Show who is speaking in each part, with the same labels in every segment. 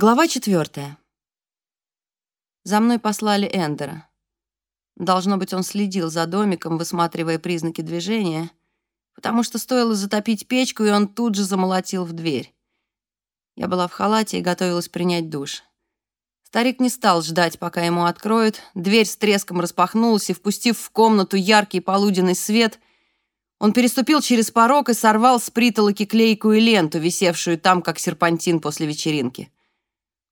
Speaker 1: Глава четвертая. За мной послали Эндера. Должно быть, он следил за домиком, высматривая признаки движения, потому что стоило затопить печку, и он тут же замолотил в дверь. Я была в халате и готовилась принять душ. Старик не стал ждать, пока ему откроют. Дверь с треском распахнулась, и, впустив в комнату яркий полуденный свет, он переступил через порог и сорвал с притолоки клейкую ленту, висевшую там, как серпантин после вечеринки.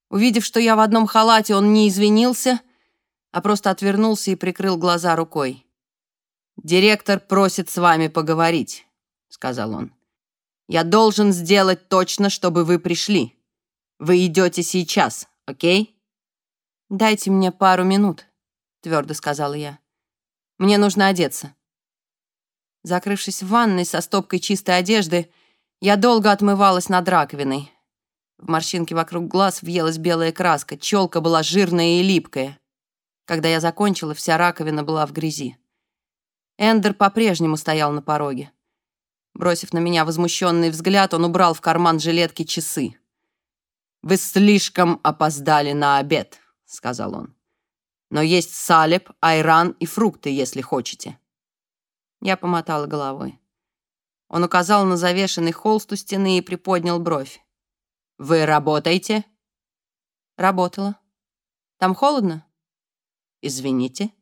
Speaker 1: Увидев, что я в одном халате, он не извинился, а просто отвернулся и прикрыл глаза рукой. «Директор просит с вами поговорить», — сказал он. «Я должен сделать точно, чтобы вы пришли. Вы идете сейчас, окей?» «Дайте мне пару минут», — твердо сказала я. «Мне нужно одеться». Закрывшись в ванной со стопкой чистой одежды, я долго отмывалась над раковиной. В морщинке вокруг глаз въелась белая краска, челка была жирная и липкая. Когда я закончила, вся раковина была в грязи. Эндер по-прежнему стоял на пороге. Бросив на меня возмущенный взгляд, он убрал в карман жилетки часы. «Вы слишком опоздали на обед», — сказал он. «Но есть салеб, айран и фрукты, если хотите». Я помотала головой. Он указал на завешенный холст у стены и приподнял бровь. «Вы работаете?» «Работала. Там холодно?» «Извините».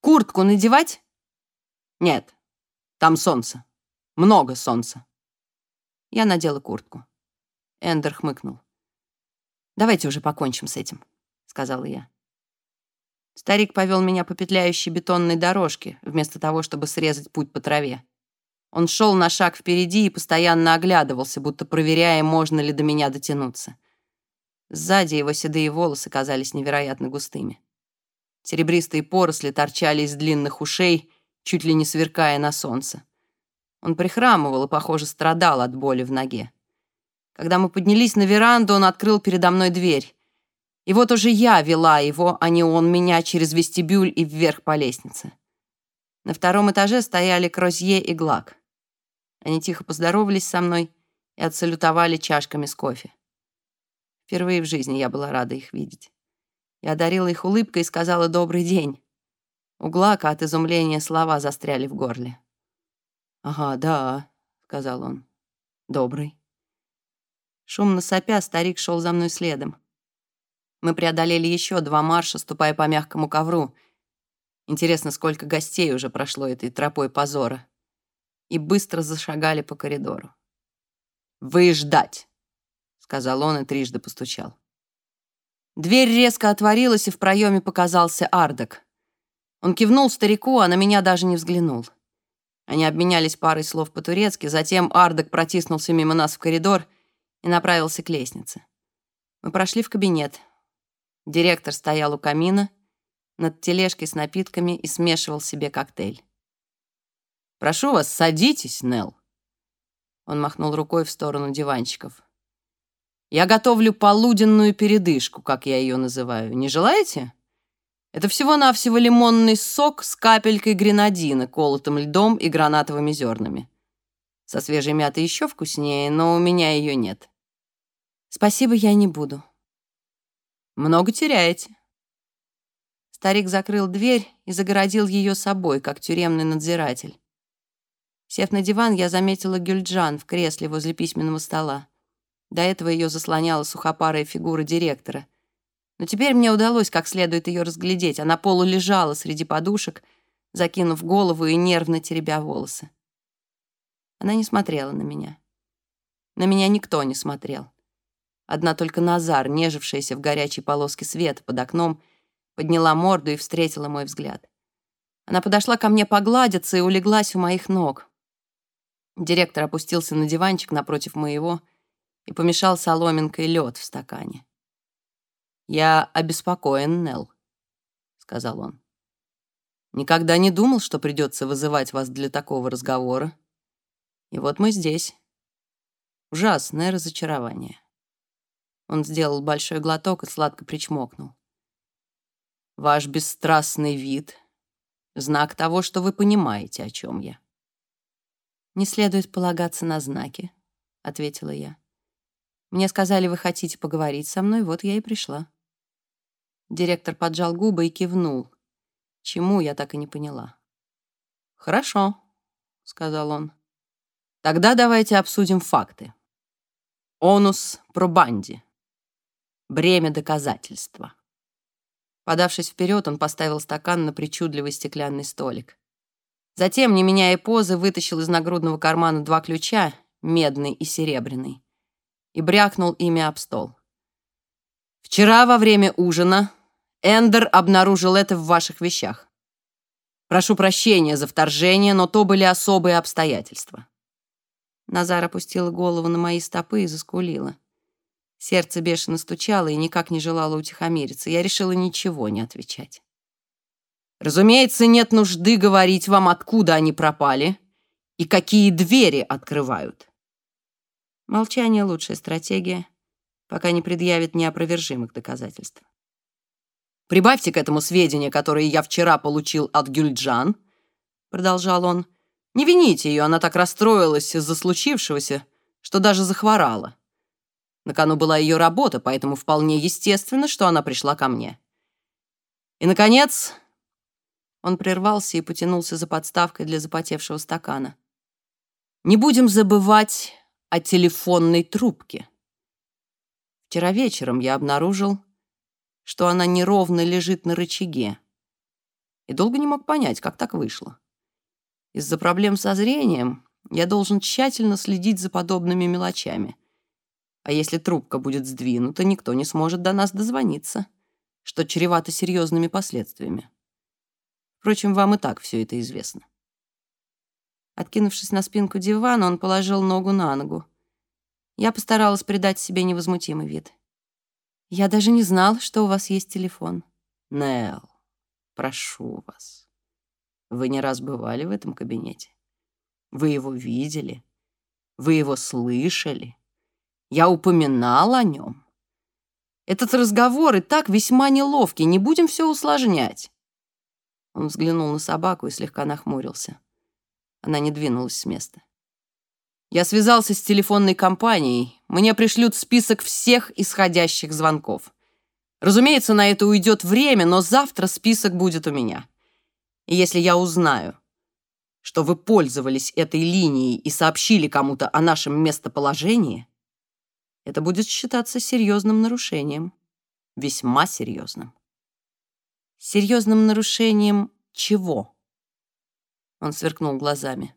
Speaker 1: «Куртку надевать?» «Нет, там солнце. Много солнца». Я надела куртку. Эндер хмыкнул. «Давайте уже покончим с этим», — сказала я. Старик повел меня по петляющей бетонной дорожке, вместо того, чтобы срезать путь по траве. Он шел на шаг впереди и постоянно оглядывался, будто проверяя, можно ли до меня дотянуться. Сзади его седые волосы казались невероятно густыми. Серебристые поросли торчали из длинных ушей, чуть ли не сверкая на солнце. Он прихрамывал и, похоже, страдал от боли в ноге. Когда мы поднялись на веранду, он открыл передо мной дверь. И вот уже я вела его, а не он меня, через вестибюль и вверх по лестнице. На втором этаже стояли Крозье и Глак. Они тихо поздоровались со мной и отсалютовали чашками с кофе. Впервые в жизни я была рада их видеть. Я одарила их улыбкой и сказала «добрый день». У Глака от изумления слова застряли в горле. «Ага, да», — сказал он. «Добрый». Шумно сопя, старик шел за мной следом. Мы преодолели еще два марша, ступая по мягкому ковру. Интересно, сколько гостей уже прошло этой тропой позора и быстро зашагали по коридору. «Вы ждать!» — сказал он и трижды постучал. Дверь резко отворилась, и в проеме показался Ардек. Он кивнул старику, а на меня даже не взглянул. Они обменялись парой слов по-турецки, затем Ардек протиснулся мимо нас в коридор и направился к лестнице. Мы прошли в кабинет. Директор стоял у камина над тележкой с напитками и смешивал себе коктейль. Прошу вас, садитесь, Нелл. Он махнул рукой в сторону диванчиков. Я готовлю полуденную передышку, как я ее называю. Не желаете? Это всего-навсего лимонный сок с капелькой гренадина, колотым льдом и гранатовыми зернами. Со свежей мятой еще вкуснее, но у меня ее нет. Спасибо, я не буду. Много теряете. Старик закрыл дверь и загородил ее собой, как тюремный надзиратель. Сев на диван, я заметила Гюльджан в кресле возле письменного стола. До этого ее заслоняла сухопарая фигура директора. Но теперь мне удалось как следует ее разглядеть. Она полу лежала среди подушек, закинув голову и нервно теребя волосы. Она не смотрела на меня. На меня никто не смотрел. Одна только Назар, нежившаяся в горячей полоске света под окном, подняла морду и встретила мой взгляд. Она подошла ко мне погладиться и улеглась у моих ног. Директор опустился на диванчик напротив моего и помешал соломинкой лед в стакане. «Я обеспокоен, Нелл», — сказал он. «Никогда не думал, что придется вызывать вас для такого разговора. И вот мы здесь. Ужасное разочарование». Он сделал большой глоток и сладко причмокнул. «Ваш бесстрастный вид — знак того, что вы понимаете, о чем я». «Не следует полагаться на знаки», — ответила я. Мне сказали, вы хотите поговорить со мной, вот я и пришла. Директор поджал губы и кивнул. Чему, я так и не поняла. «Хорошо», — сказал он. «Тогда давайте обсудим факты. Онус пробанди. Бремя доказательства». Подавшись вперед, он поставил стакан на причудливый стеклянный столик. Затем, не меняя позы, вытащил из нагрудного кармана два ключа, медный и серебряный, и брякнул ими об стол. «Вчера во время ужина Эндер обнаружил это в ваших вещах. Прошу прощения за вторжение, но то были особые обстоятельства». Назар опустила голову на мои стопы и заскулила. Сердце бешено стучало и никак не желало утихомириться. Я решила ничего не отвечать. «Разумеется, нет нужды говорить вам, откуда они пропали и какие двери открывают». Молчание — лучшая стратегия, пока не предъявит неопровержимых доказательств. «Прибавьте к этому сведения, которые я вчера получил от Гюльджан», — продолжал он. «Не вините ее, она так расстроилась из-за случившегося, что даже захворала. На кону была ее работа, поэтому вполне естественно, что она пришла ко мне. И, наконец, он прервался и потянулся за подставкой для запотевшего стакана. Не будем забывать о телефонной трубке. Вчера вечером я обнаружил, что она неровно лежит на рычаге. И долго не мог понять, как так вышло. Из-за проблем со зрением я должен тщательно следить за подобными мелочами — а если трубка будет сдвинута, никто не сможет до нас дозвониться, что чревато серьезными последствиями. Впрочем, вам и так все это известно. Откинувшись на спинку дивана, он положил ногу на ногу. Я постаралась придать себе невозмутимый вид. «Я даже не знал, что у вас есть телефон». «Нелл, прошу вас. Вы не раз бывали в этом кабинете? Вы его видели? Вы его слышали?» Я упоминал о нем. Этот разговор и так весьма неловкий, не будем все усложнять. Он взглянул на собаку и слегка нахмурился. Она не двинулась с места. Я связался с телефонной компанией. Мне пришлют список всех исходящих звонков. Разумеется, на это уйдет время, но завтра список будет у меня. И если я узнаю, что вы пользовались этой линией и сообщили кому-то о нашем местоположении, это будет считаться серьезным нарушением. Весьма серьезным. Серьезным нарушением чего? Он сверкнул глазами.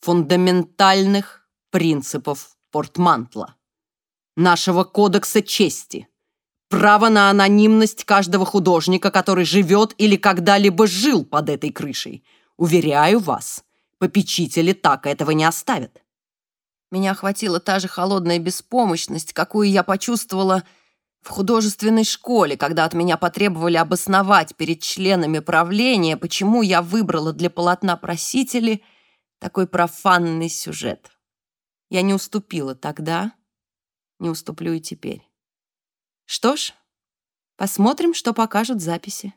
Speaker 1: Фундаментальных принципов Портмантла. Нашего кодекса чести. Право на анонимность каждого художника, который живет или когда-либо жил под этой крышей. Уверяю вас, попечители так этого не оставят. Меня охватила та же холодная беспомощность, какую я почувствовала в художественной школе, когда от меня потребовали обосновать перед членами правления, почему я выбрала для полотна просители такой профанный сюжет. Я не уступила тогда, не уступлю и теперь. Что ж, посмотрим, что покажут записи.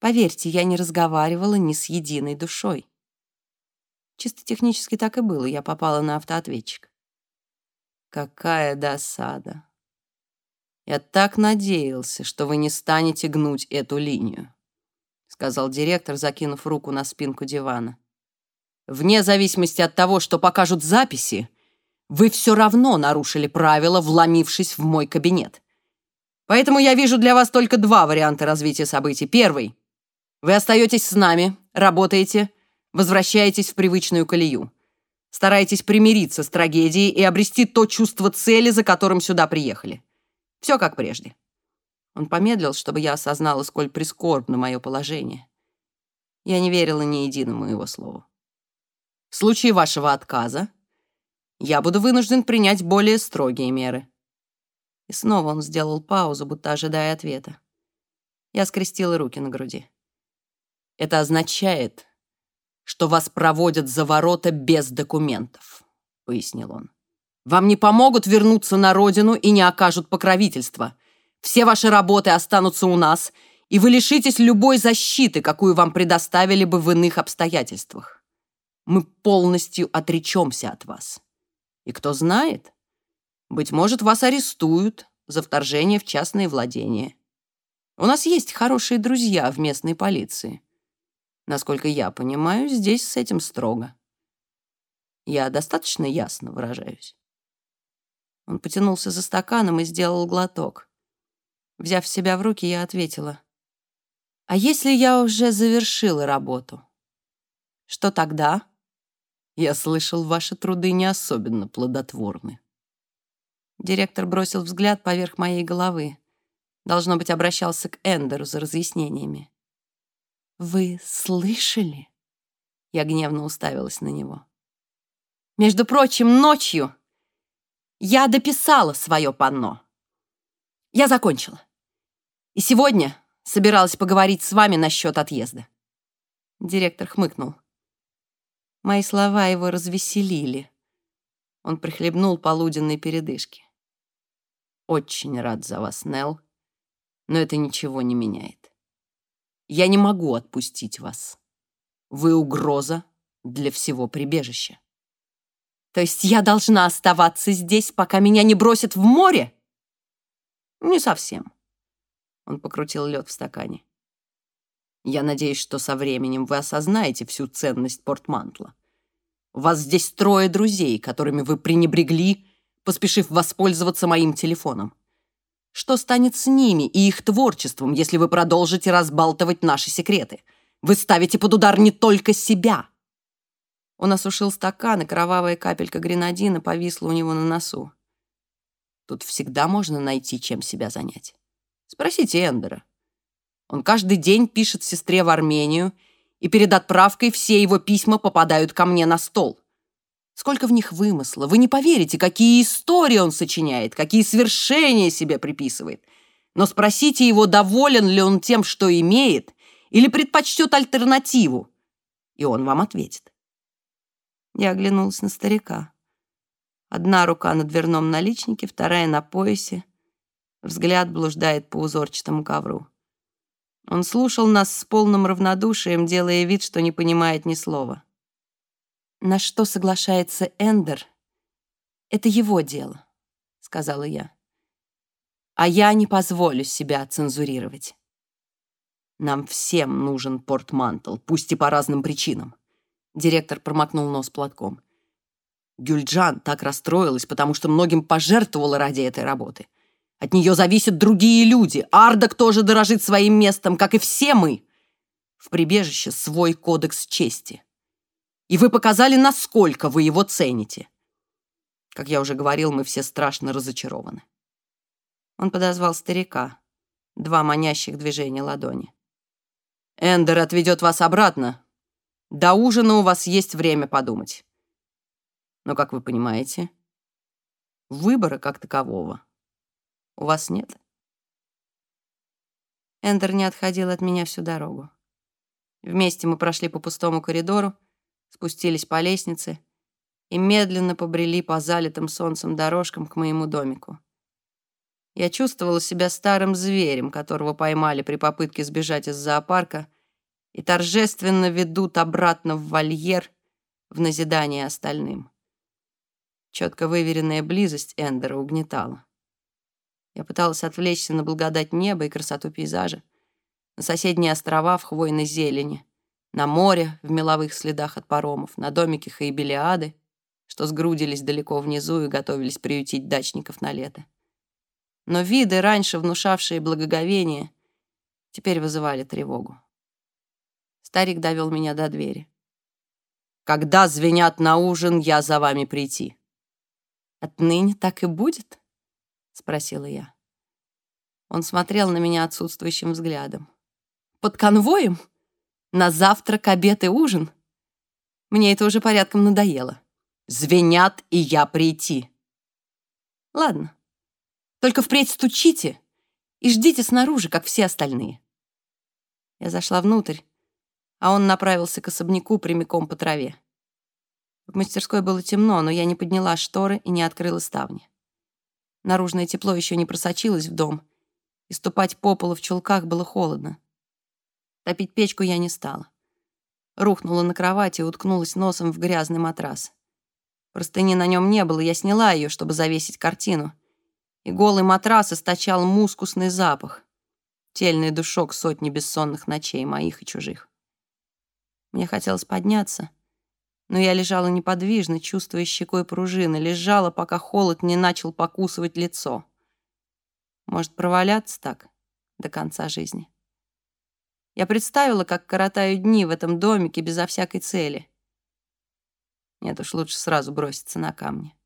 Speaker 1: Поверьте, я не разговаривала ни с единой душой. Чисто технически так и было, я попала на автоответчик. Какая досада. Я так надеялся, что вы не станете гнуть эту линию, сказал директор, закинув руку на спинку дивана. Вне зависимости от того, что покажут записи, вы все равно нарушили правила, вломившись в мой кабинет. Поэтому я вижу для вас только два варианта развития событий. Первый. Вы остаетесь с нами, работаете, Возвращаетесь в привычную колею. Стараетесь примириться с трагедией и обрести то чувство цели, за которым сюда приехали. Все как прежде. Он помедлил, чтобы я осознала, сколь прискорбно мое положение. Я не верила ни единому его слову. В случае вашего отказа я буду вынужден принять более строгие меры. И снова он сделал паузу, будто ожидая ответа. Я скрестила руки на груди. Это означает, что вас проводят за ворота без документов», — пояснил он. «Вам не помогут вернуться на родину и не окажут покровительства. Все ваши работы останутся у нас, и вы лишитесь любой защиты, какую вам предоставили бы в иных обстоятельствах. Мы полностью отречемся от вас. И кто знает, Быть может, вас арестуют за вторжение в частные владения. У нас есть хорошие друзья в местной полиции. Насколько я понимаю, здесь с этим строго. Я достаточно ясно выражаюсь. Он потянулся за стаканом и сделал глоток. Взяв себя в руки, я ответила. «А если я уже завершила работу? Что тогда?» «Я слышал, ваши труды не особенно плодотворны». Директор бросил взгляд поверх моей головы. Должно быть, обращался к Эндеру за разъяснениями. «Вы слышали?» Я гневно уставилась на него. «Между прочим, ночью я дописала свое панно. Я закончила. И сегодня собиралась поговорить с вами насчет отъезда». Директор хмыкнул. Мои слова его развеселили. Он прихлебнул полуденной передышки. «Очень рад за вас, Нелл, но это ничего не меняет. Я не могу отпустить вас. Вы угроза для всего прибежища». «То есть я должна оставаться здесь, пока меня не бросят в море?» «Не совсем», — он покрутил лед в стакане. «Я надеюсь, что со временем вы осознаете всю ценность портмантла. У вас здесь трое друзей, которыми вы пренебрегли, поспешив воспользоваться моим телефоном. Что станет с ними и их творчеством, если вы продолжите разбалтывать наши секреты? Вы ставите под удар не только себя. Он осушил стакан, и кровавая капелька гренадина повисла у него на носу. Тут всегда можно найти, чем себя занять. Спросите Эндера. Он каждый день пишет сестре в Армению, и перед отправкой все его письма попадают ко мне на стол. Сколько в них вымысла. Вы не поверите, какие истории он сочиняет, какие свершения себе приписывает. Но спросите его, доволен ли он тем, что имеет, или предпочтет альтернативу, и он вам ответит. Я оглянулась на старика. Одна рука на дверном наличнике, вторая на поясе. Взгляд блуждает по узорчатому ковру. Он слушал нас с полным равнодушием, делая вид, что не понимает ни слова. На что соглашается Эндер, это его дело, сказала я. А я не позволю себя цензурировать. Нам всем нужен портмантл, пусть и по разным причинам. Директор промокнул нос платком. Гюльджан так расстроилась, потому что многим пожертвовала ради этой работы. От нее зависят другие люди. Ардак тоже дорожит своим местом, как и все мы. В прибежище свой кодекс чести и вы показали, насколько вы его цените. Как я уже говорил, мы все страшно разочарованы. Он подозвал старика. Два манящих движения ладони. Эндер отведет вас обратно. До ужина у вас есть время подумать. Но, как вы понимаете, выбора как такового у вас нет. Эндер не отходил от меня всю дорогу. Вместе мы прошли по пустому коридору, спустились по лестнице и медленно побрели по залитым солнцем дорожкам к моему домику. Я чувствовала себя старым зверем, которого поймали при попытке сбежать из зоопарка и торжественно ведут обратно в вольер в назидание остальным. Четко выверенная близость Эндера угнетала. Я пыталась отвлечься на благодать неба и красоту пейзажа, на соседние острова в хвойной зелени, на море в меловых следах от паромов, на домике Хаибелиады, что сгрудились далеко внизу и готовились приютить дачников на лето. Но виды, раньше внушавшие благоговение, теперь вызывали тревогу. Старик довел меня до двери. «Когда звенят на ужин, я за вами прийти». «Отныне так и будет?» — спросила я. Он смотрел на меня отсутствующим взглядом. «Под конвоем?» На завтрак, обед и ужин? Мне это уже порядком надоело. Звенят, и я прийти. Ладно. Только впредь стучите и ждите снаружи, как все остальные. Я зашла внутрь, а он направился к особняку прямиком по траве. В мастерской было темно, но я не подняла шторы и не открыла ставни. Наружное тепло еще не просочилось в дом, и ступать по полу в чулках было холодно. Топить печку я не стала. Рухнула на кровати и уткнулась носом в грязный матрас. Простыни на нем не было, я сняла ее, чтобы завесить картину. И голый матрас источал мускусный запах. Тельный душок сотни бессонных ночей, моих и чужих. Мне хотелось подняться, но я лежала неподвижно, чувствуя щекой пружины, лежала, пока холод не начал покусывать лицо. Может, проваляться так до конца жизни? Я представила, как коротаю дни в этом домике безо всякой цели. Нет уж, лучше сразу броситься на камни.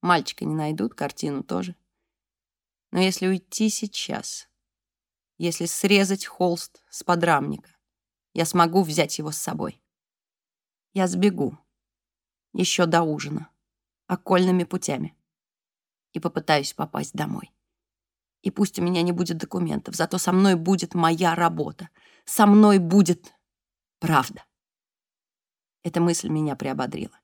Speaker 1: Мальчика не найдут, картину тоже. Но если уйти сейчас, если срезать холст с подрамника, я смогу взять его с собой. Я сбегу. Еще до ужина. Окольными путями. И попытаюсь попасть домой. И пусть у меня не будет документов, зато со мной будет моя работа. Со мной будет правда. Эта мысль меня приободрила.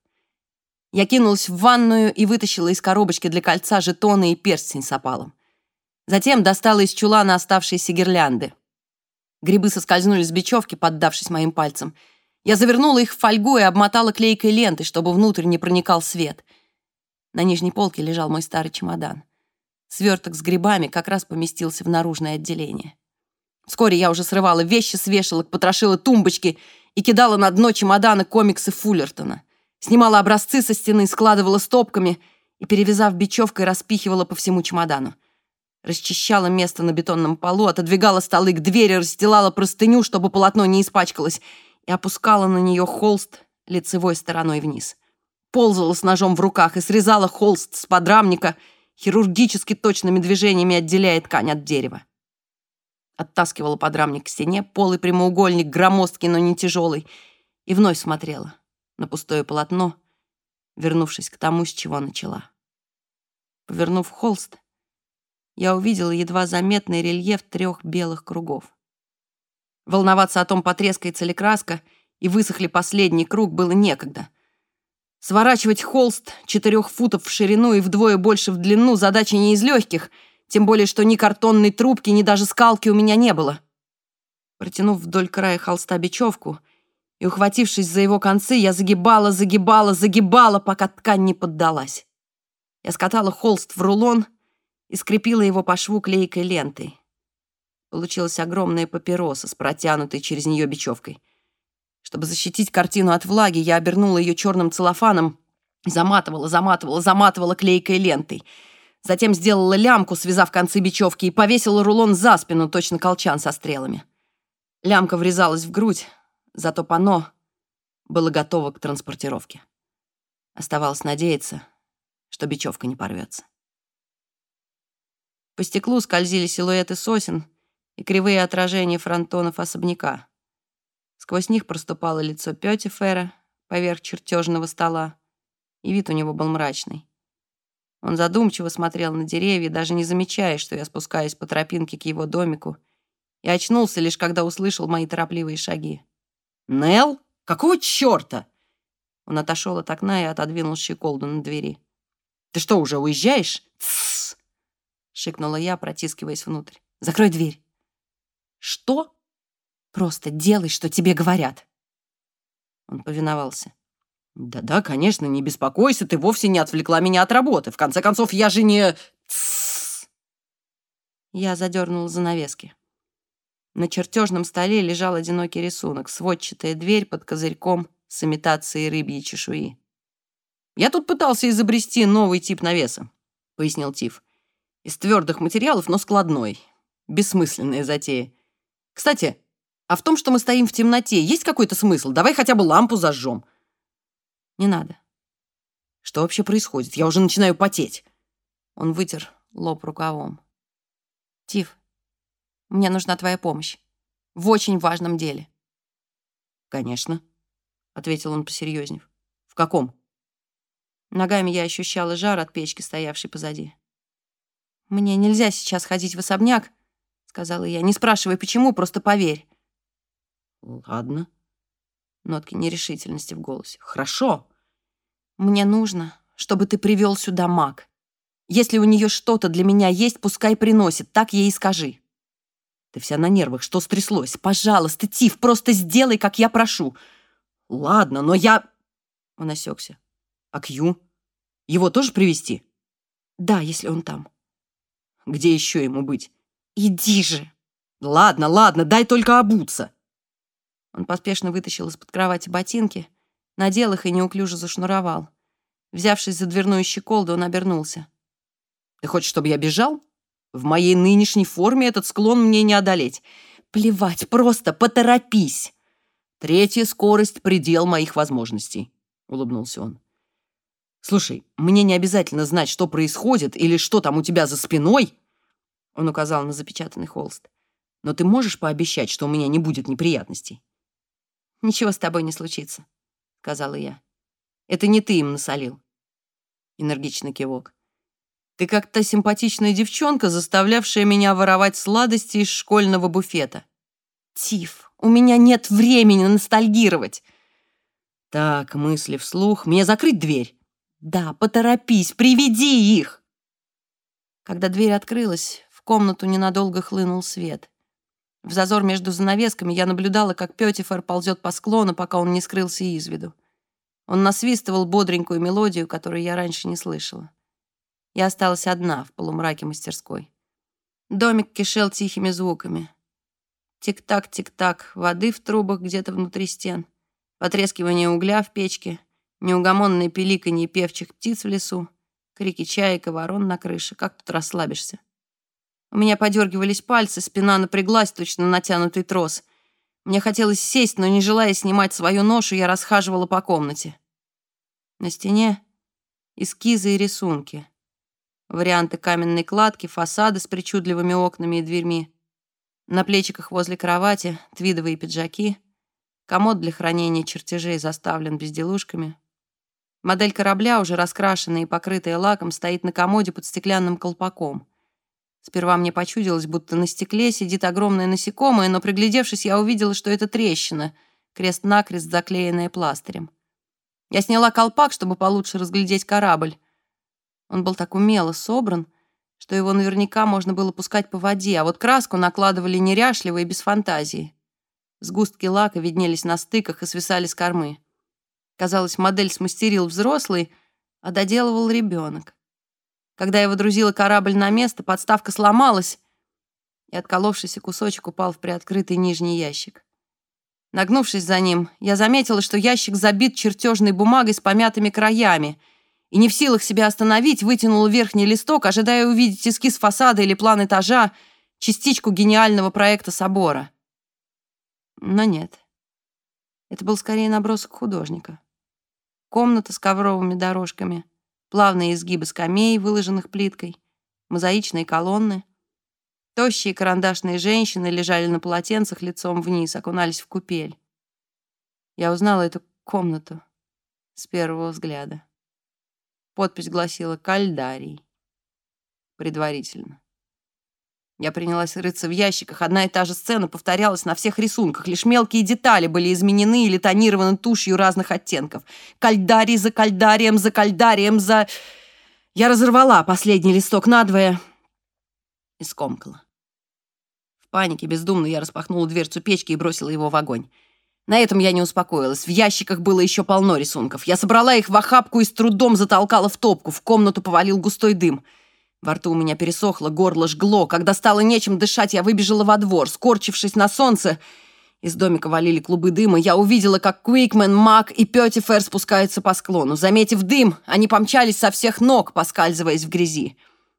Speaker 1: Я кинулась в ванную и вытащила из коробочки для кольца жетоны и перстень с опалом. Затем достала из чулана оставшиеся гирлянды. Грибы соскользнули с бечевки, поддавшись моим пальцам. Я завернула их в фольгу и обмотала клейкой лентой, чтобы внутрь не проникал свет. На нижней полке лежал мой старый чемодан. Сверток с грибами как раз поместился в наружное отделение. Вскоре я уже срывала вещи с вешалок, потрошила тумбочки и кидала на дно чемодана комиксы Фуллертона. Снимала образцы со стены, складывала стопками и, перевязав бечевкой, распихивала по всему чемодану. Расчищала место на бетонном полу, отодвигала столы к двери, расстилала простыню, чтобы полотно не испачкалось, и опускала на нее холст лицевой стороной вниз. Ползала с ножом в руках и срезала холст с подрамника, хирургически точными движениями отделяя ткань от дерева. Оттаскивала подрамник к стене, полый прямоугольник, громоздкий, но не тяжелый, и вновь смотрела на пустое полотно, вернувшись к тому, с чего начала. Повернув холст, я увидела едва заметный рельеф трех белых кругов. Волноваться о том, потрескается ли краска, и высохли последний круг, было некогда. Сворачивать холст четырех футов в ширину и вдвое больше в длину задача не из легких, тем более, что ни картонной трубки, ни даже скалки у меня не было. Протянув вдоль края холста бечевку, и, ухватившись за его концы, я загибала, загибала, загибала, пока ткань не поддалась. Я скатала холст в рулон и скрепила его по шву клейкой лентой. Получилась огромная папироса с протянутой через нее бечевкой. Чтобы защитить картину от влаги, я обернула ее черным целлофаном заматывала, заматывала, заматывала клейкой лентой. Затем сделала лямку, связав концы бечевки, и повесила рулон за спину, точно колчан со стрелами. Лямка врезалась в грудь, Зато пано было готово к транспортировке. Оставалось надеяться, что бечевка не порвется. По стеклу скользили силуэты сосен и кривые отражения фронтонов особняка. Сквозь них проступало лицо Пётифера поверх чертежного стола, и вид у него был мрачный. Он задумчиво смотрел на деревья, даже не замечая, что я спускаюсь по тропинке к его домику, и очнулся лишь когда услышал мои торопливые шаги. Нел? Какого черта?» Он отошел от окна и отодвинул щеколду на двери. «Ты что, уже уезжаешь?» Шикнула я, протискиваясь внутрь. «Закрой дверь». «Что?» «Просто делай, что тебе говорят». Он повиновался. «Да-да, конечно, не беспокойся, ты вовсе не отвлекла меня от работы. В конце концов, я же не...» Тссс. Я задернула занавески. На чертежном столе лежал одинокий рисунок, сводчатая дверь под козырьком с имитацией рыбьей чешуи. «Я тут пытался изобрести новый тип навеса», — пояснил Тиф. «Из твердых материалов, но складной. Бессмысленная затея. Кстати, а в том, что мы стоим в темноте, есть какой-то смысл? Давай хотя бы лампу зажжем». «Не надо». «Что вообще происходит? Я уже начинаю потеть». Он вытер лоб рукавом. «Тиф, мне нужна твоя помощь. В очень важном деле». «Конечно», — ответил он, посерьезнев. «В каком?» Ногами я ощущала жар от печки, стоявшей позади. «Мне нельзя сейчас ходить в особняк», — сказала я. «Не спрашивай, почему, просто поверь». «Ладно». Нотки нерешительности в голосе. «Хорошо». «Мне нужно, чтобы ты привел сюда маг. Если у нее что-то для меня есть, пускай приносит, так ей и скажи». Ты вся на нервах. Что стряслось? Пожалуйста, Тиф, просто сделай, как я прошу. Ладно, но я...» Он осекся. А Кью? Его тоже привести?
Speaker 2: Да, если он там.
Speaker 1: Где еще ему быть?
Speaker 2: Иди же.
Speaker 1: Ладно, ладно, дай только обуться.
Speaker 2: Он поспешно вытащил из-под кровати ботинки, надел их и неуклюже зашнуровал. Взявшись за дверную щеколду, он обернулся.
Speaker 1: «Ты хочешь, чтобы я бежал? В моей нынешней форме этот склон мне не одолеть.
Speaker 2: Плевать, просто поторопись!»
Speaker 1: «Третья скорость — предел моих возможностей», — улыбнулся он. «Слушай, мне не обязательно знать, что происходит или что там у тебя за спиной», — он указал на запечатанный холст. «Но ты можешь пообещать, что у меня не будет неприятностей?»
Speaker 2: «Ничего с тобой не случится», — сказала я.
Speaker 1: Это не ты им насолил. Энергичный кивок. Ты как та симпатичная девчонка, заставлявшая меня воровать сладости из школьного буфета.
Speaker 2: Тиф, у меня нет времени ностальгировать.
Speaker 1: Так, мысли вслух. Мне закрыть дверь?
Speaker 2: Да, поторопись, приведи их. Когда дверь открылась, в комнату ненадолго хлынул свет. В зазор между занавесками я наблюдала, как Пётифер ползет по склону, пока он не скрылся из виду. Он насвистывал бодренькую мелодию, которую я раньше не слышала. Я осталась одна в полумраке мастерской. Домик кишел тихими звуками. Тик-так, тик-так, воды в трубах где-то внутри стен, потрескивание угля в печке, неугомонное пиликанье певчих птиц в лесу, крики чаек и ворон на крыше. Как тут расслабишься? У меня подергивались пальцы, спина напряглась, точно натянутый трос. Мне хотелось сесть, но не желая снимать свою ношу, я расхаживала по комнате. На стене эскизы и рисунки. Варианты каменной кладки, фасады с причудливыми окнами и дверьми. На плечиках возле кровати твидовые пиджаки. Комод для хранения чертежей заставлен безделушками. Модель корабля, уже раскрашенная и покрытая лаком, стоит на комоде под стеклянным колпаком — Сперва мне почудилось, будто на стекле сидит огромное насекомое, но, приглядевшись, я увидела, что это трещина, крест-накрест заклеенная пластырем. Я сняла колпак, чтобы получше разглядеть корабль. Он был так умело собран, что его наверняка можно было пускать по воде, а вот краску накладывали неряшливо и без фантазии. Сгустки лака виднелись на стыках и свисали с кормы. Казалось, модель смастерил взрослый, а доделывал ребенок. Когда я водрузила корабль на место, подставка сломалась, и отколовшийся кусочек упал в приоткрытый нижний ящик. Нагнувшись за ним, я заметила, что ящик забит чертежной бумагой с помятыми краями, и не в силах себя остановить, вытянула верхний листок, ожидая увидеть эскиз фасада или план этажа, частичку гениального проекта собора. Но нет. Это был скорее набросок художника. Комната с ковровыми дорожками — плавные изгибы скамей, выложенных плиткой, мозаичные колонны. Тощие карандашные женщины лежали на полотенцах лицом вниз, окунались в купель. Я узнала эту комнату с первого взгляда. Подпись гласила «Кальдарий». Предварительно. Я принялась рыться в ящиках. Одна и та же сцена повторялась на всех рисунках. Лишь мелкие детали были изменены или тонированы тушью разных оттенков. Кальдарий за кальдарием, за кальдарием, за... Я разорвала последний листок надвое и скомкала. В панике бездумно я распахнула дверцу печки и бросила его в огонь. На этом я не успокоилась. В ящиках было еще полно рисунков. Я собрала их в охапку и с трудом затолкала в топку. В комнату повалил густой дым — во рту у меня пересохло, горло жгло. Когда стало нечем дышать, я выбежала во двор. Скорчившись на солнце, из домика валили клубы дыма. Я увидела, как Куикмен, Мак и Пётифер спускаются по склону. Заметив дым, они помчались со всех ног, поскальзываясь в грязи.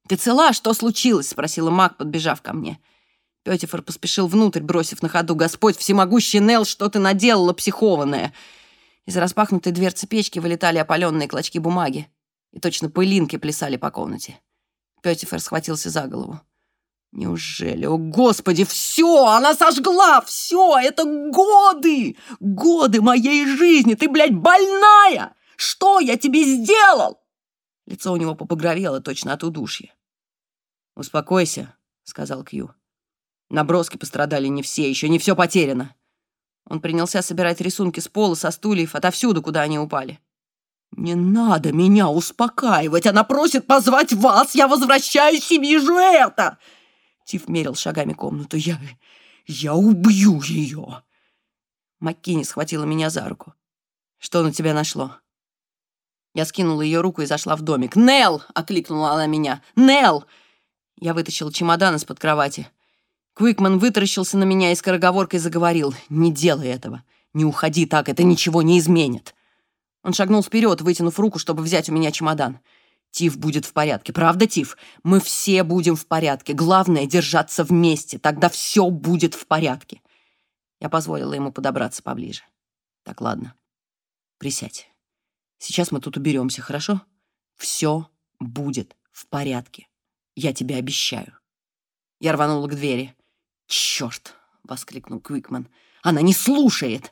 Speaker 2: «Ты цела? Что случилось?» — спросила Мак, подбежав ко мне. Пётифер поспешил внутрь, бросив на ходу. «Господь всемогущий Нел, что ты наделала, психованная?» Из распахнутой дверцы печки вылетали опаленные клочки бумаги. И точно пылинки плясали по комнате. Пётифер схватился за голову. Неужели? О, Господи, все! Она сожгла! Все! Это годы! Годы моей жизни! Ты, блядь, больная! Что я тебе сделал? Лицо у него попогровело точно от удушья. «Успокойся», — сказал Кью. Наброски пострадали не все, еще не все потеряно. Он принялся собирать рисунки с пола, со стульев, отовсюду, куда они упали. «Не надо меня успокаивать! Она просит позвать вас! Я возвращаюсь и вижу это!» Тиф мерил шагами комнату. «Я... я убью ее!» Маккини схватила меня за руку. «Что на тебя нашло?» Я скинула ее руку и зашла в домик. «Нелл!» — окликнула она меня. «Нелл!» Я вытащила чемодан из-под кровати. Квикман вытаращился на меня и скороговоркой заговорил. «Не делай этого. Не уходи так, это ничего не изменит». Он шагнул вперед, вытянув руку, чтобы взять у меня чемодан. «Тиф будет в порядке. Правда, Тиф? Мы все будем в порядке. Главное — держаться вместе. Тогда все будет в порядке». Я позволила ему подобраться поближе. «Так, ладно. Присядь. Сейчас мы тут уберемся, хорошо? Все будет в порядке. Я тебе обещаю». Я рванула к двери. «Черт!» — воскликнул Квикман. «Она не слушает!»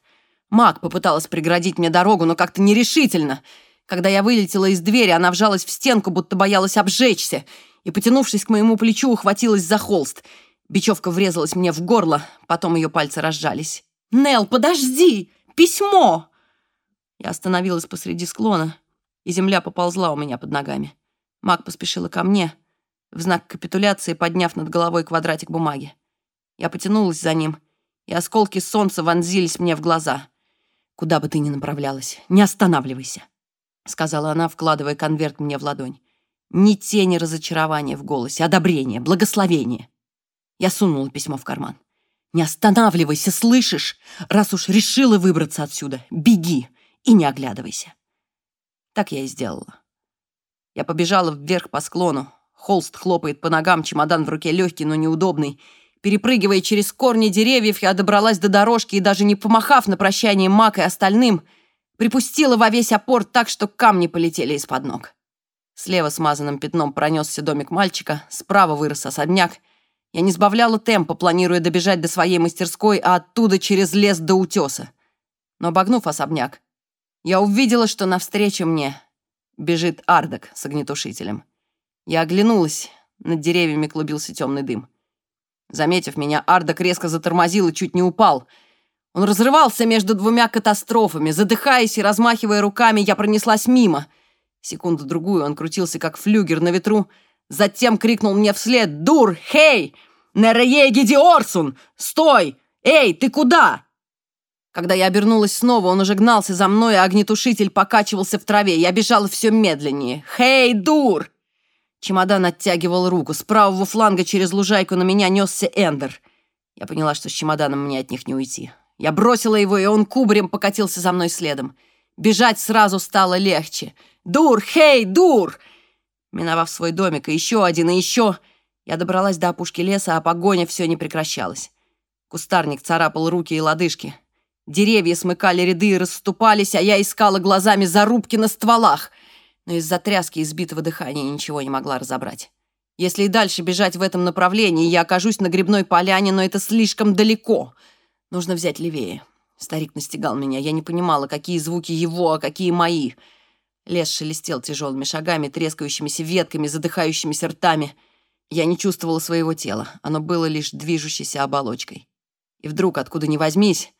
Speaker 2: Мак попыталась преградить мне дорогу, но как-то нерешительно. Когда я вылетела из двери, она вжалась в стенку, будто боялась обжечься, и, потянувшись к моему плечу, ухватилась за холст. Бечевка врезалась мне в горло, потом ее пальцы разжались. «Нелл, подожди! Письмо!» Я остановилась посреди склона, и земля поползла у меня под ногами. Мак поспешила ко мне, в знак капитуляции подняв над головой квадратик бумаги. Я потянулась за ним, и осколки солнца вонзились мне в глаза. «Куда бы ты ни направлялась, не останавливайся», — сказала она, вкладывая конверт мне в ладонь. Ни тени разочарования в голосе, одобрение, благословение. Я сунула письмо в карман. «Не останавливайся, слышишь? Раз уж решила выбраться отсюда, беги и не оглядывайся». Так я и сделала. Я побежала вверх по склону. Холст хлопает по ногам, чемодан в руке легкий, но неудобный. Перепрыгивая через корни деревьев, я добралась до дорожки и даже не помахав на прощание Мак и остальным, припустила во весь опор так, что камни полетели из-под ног. Слева смазанным пятном пронесся домик мальчика, справа вырос особняк. Я не сбавляла темпа, планируя добежать до своей мастерской, а оттуда через лес до утеса. Но обогнув особняк, я увидела, что навстречу мне бежит Ардак с огнетушителем. Я оглянулась, над деревьями клубился темный дым. Заметив меня, Ардак резко затормозил и чуть не упал. Он разрывался между двумя катастрофами. Задыхаясь и размахивая руками, я пронеслась мимо. Секунду-другую он крутился, как флюгер на ветру. Затем крикнул мне вслед «Дур! Хей! Нерее Гидиорсун! Стой! Эй, ты куда?» Когда я обернулась снова, он уже гнался за мной, а огнетушитель покачивался в траве. Я бежала все медленнее. «Хей, дур!» Чемодан оттягивал руку. С правого фланга через лужайку на меня несся Эндер. Я поняла, что с чемоданом мне от них не уйти. Я бросила его, и он кубарем покатился за мной следом. Бежать сразу стало легче. «Дур! Хей, дур!» Миновав свой домик, и еще один, и еще, я добралась до опушки леса, а погоня все не прекращалась. Кустарник царапал руки и лодыжки. Деревья смыкали ряды и расступались, а я искала глазами зарубки на стволах — но из-за тряски и сбитого дыхания ничего не могла разобрать. Если и дальше бежать в этом направлении, я окажусь на грибной поляне, но это слишком далеко. Нужно взять левее. Старик настигал меня. Я не понимала, какие звуки его, а какие мои. Лес шелестел тяжелыми шагами, трескающимися ветками, задыхающимися ртами. Я не чувствовала своего тела. Оно было лишь движущейся оболочкой. И вдруг, откуда ни возьмись,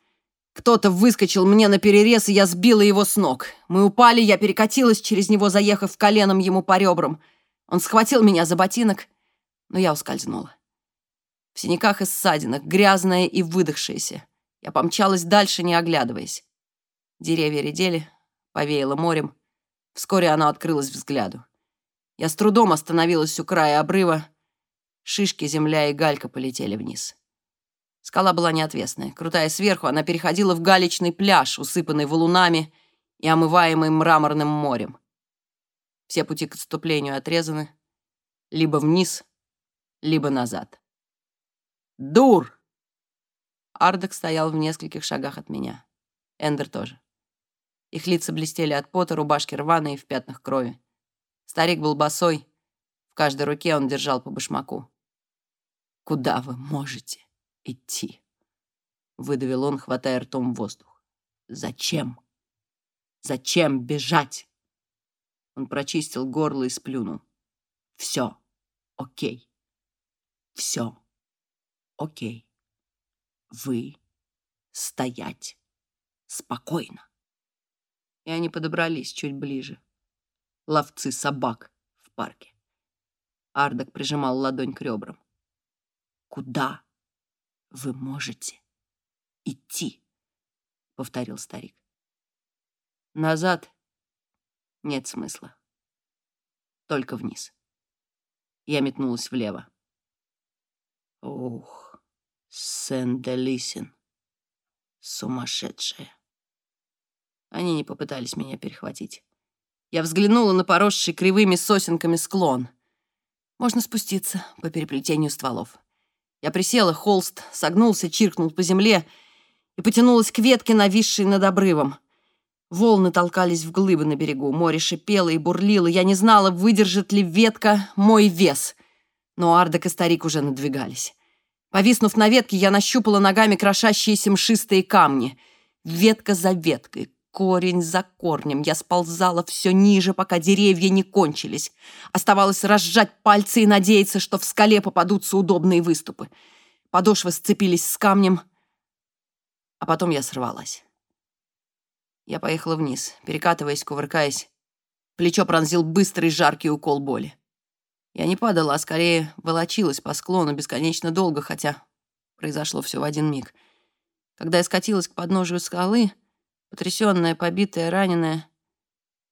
Speaker 2: кто-то выскочил мне на перерез, и я сбила его с ног. Мы упали, я перекатилась через него, заехав коленом ему по ребрам. Он схватил меня за ботинок, но я ускользнула. В синяках и ссадинах, грязная и выдохшаяся. Я помчалась дальше, не оглядываясь. Деревья редели, повеяло морем. Вскоре оно открылось взгляду. Я с трудом остановилась у края обрыва. Шишки, земля и галька полетели вниз. Скала была неотвесная. Крутая сверху, она переходила в галечный пляж, усыпанный валунами и омываемый мраморным морем. Все пути к отступлению отрезаны. Либо вниз, либо назад. «Дур!» Ардек стоял в нескольких шагах от меня. Эндер тоже. Их лица блестели от пота, рубашки рваные в пятнах крови. Старик был босой. В каждой руке он держал по башмаку. «Куда вы можете?» Идти», — выдавил он, хватая ртом воздух. «Зачем? Зачем бежать?» Он прочистил горло и сплюнул. «Все окей. Все окей. Вы стоять спокойно». И они подобрались чуть ближе. Ловцы собак в парке. Ардак прижимал ладонь к ребрам. «Куда вы можете идти, повторил старик. Назад Нет смысла. Только вниз. Я метнулась влево. Ух, Сен-Делисин. Сумасшедшая. Они не попытались меня перехватить. Я взглянула на поросший кривыми сосенками склон. Можно спуститься по переплетению стволов. Я присела, холст согнулся, чиркнул по земле и потянулась к ветке, нависшей над обрывом. Волны толкались в глыбы на берегу, море шипело и бурлило. Я не знала, выдержит ли ветка мой вес. Но Ардек и старик уже надвигались. Повиснув на ветке, я нащупала ногами крошащиеся мшистые камни. Ветка за веткой, корень за корнем. Я сползала все ниже, пока деревья не кончились. Оставалось разжать пальцы и надеяться, что в скале попадутся удобные выступы. Подошвы сцепились с камнем, а потом я сорвалась. Я поехала вниз, перекатываясь, кувыркаясь. Плечо пронзил быстрый жаркий укол боли. Я не падала, а скорее волочилась по склону бесконечно долго, хотя произошло все в один миг. Когда я скатилась к подножию скалы, потрясённая, побитая, раненая,